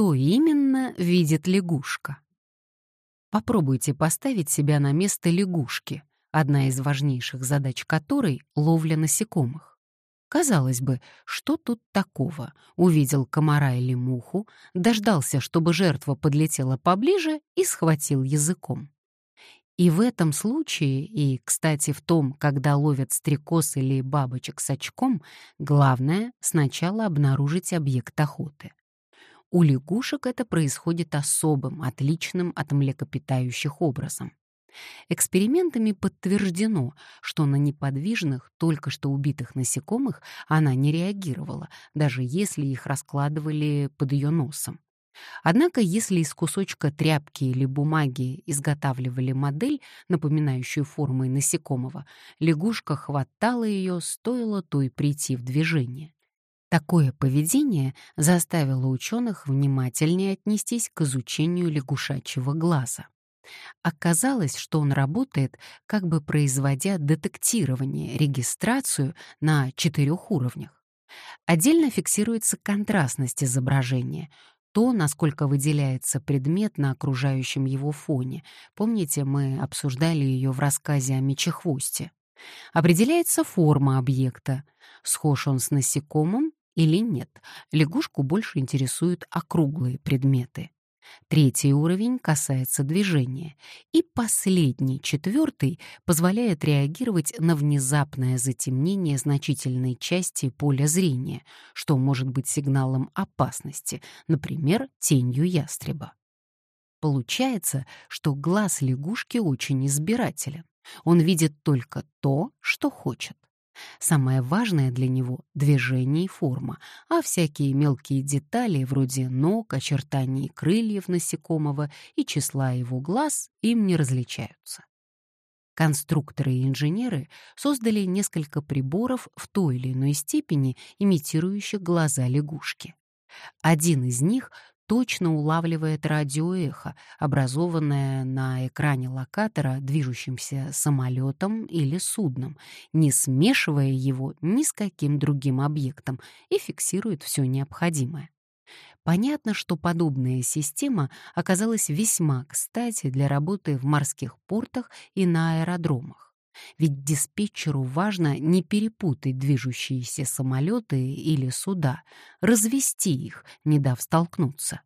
что именно видит лягушка. Попробуйте поставить себя на место лягушки, одна из важнейших задач которой — ловля насекомых. Казалось бы, что тут такого? Увидел комара или муху, дождался, чтобы жертва подлетела поближе и схватил языком. И в этом случае, и, кстати, в том, когда ловят стрекоз или бабочек с очком, главное — сначала обнаружить объект охоты. У лягушек это происходит особым, отличным от млекопитающих образом. Экспериментами подтверждено, что на неподвижных, только что убитых насекомых она не реагировала, даже если их раскладывали под ее носом. Однако, если из кусочка тряпки или бумаги изготавливали модель, напоминающую формы насекомого, лягушка хватала ее, стоило той прийти в движение. Такое поведение заставило ученых внимательнее отнестись к изучению лягушачьего глаза. Оказалось, что он работает, как бы производя детектирование, регистрацию на четырех уровнях. Отдельно фиксируется контрастность изображения, то, насколько выделяется предмет на окружающем его фоне. Помните, мы обсуждали ее в рассказе о мечехвосте. Определяется форма объекта. Схож он с насекомым или нет. Лягушку больше интересуют округлые предметы. Третий уровень касается движения. И последний, четвертый, позволяет реагировать на внезапное затемнение значительной части поля зрения, что может быть сигналом опасности, например, тенью ястреба. Получается, что глаз лягушки очень избирателен. Он видит только то, что хочет. Самое важное для него — движение и форма, а всякие мелкие детали, вроде ног, очертаний крыльев насекомого и числа его глаз, им не различаются. Конструкторы и инженеры создали несколько приборов в той или иной степени, имитирующих глаза лягушки. Один из них точно улавливает радиоэхо, образованное на экране локатора движущимся самолетом или судном, не смешивая его ни с каким другим объектом и фиксирует все необходимое. Понятно, что подобная система оказалась весьма кстати для работы в морских портах и на аэродромах. Ведь диспетчеру важно не перепутать движущиеся самолеты или суда, развести их, не дав столкнуться.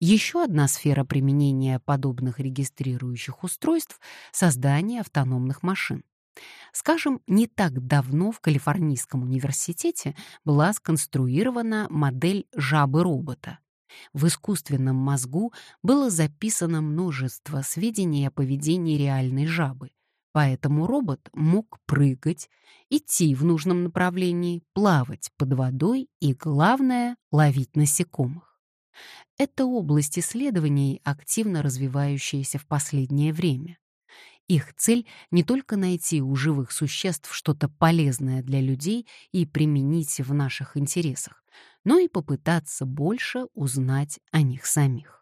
Еще одна сфера применения подобных регистрирующих устройств — создание автономных машин. Скажем, не так давно в Калифорнийском университете была сконструирована модель жабы-робота. В искусственном мозгу было записано множество сведений о поведении реальной жабы, Поэтому робот мог прыгать, идти в нужном направлении, плавать под водой и, главное, ловить насекомых. Это область исследований, активно развивающаяся в последнее время. Их цель не только найти у живых существ что-то полезное для людей и применить в наших интересах, но и попытаться больше узнать о них самих.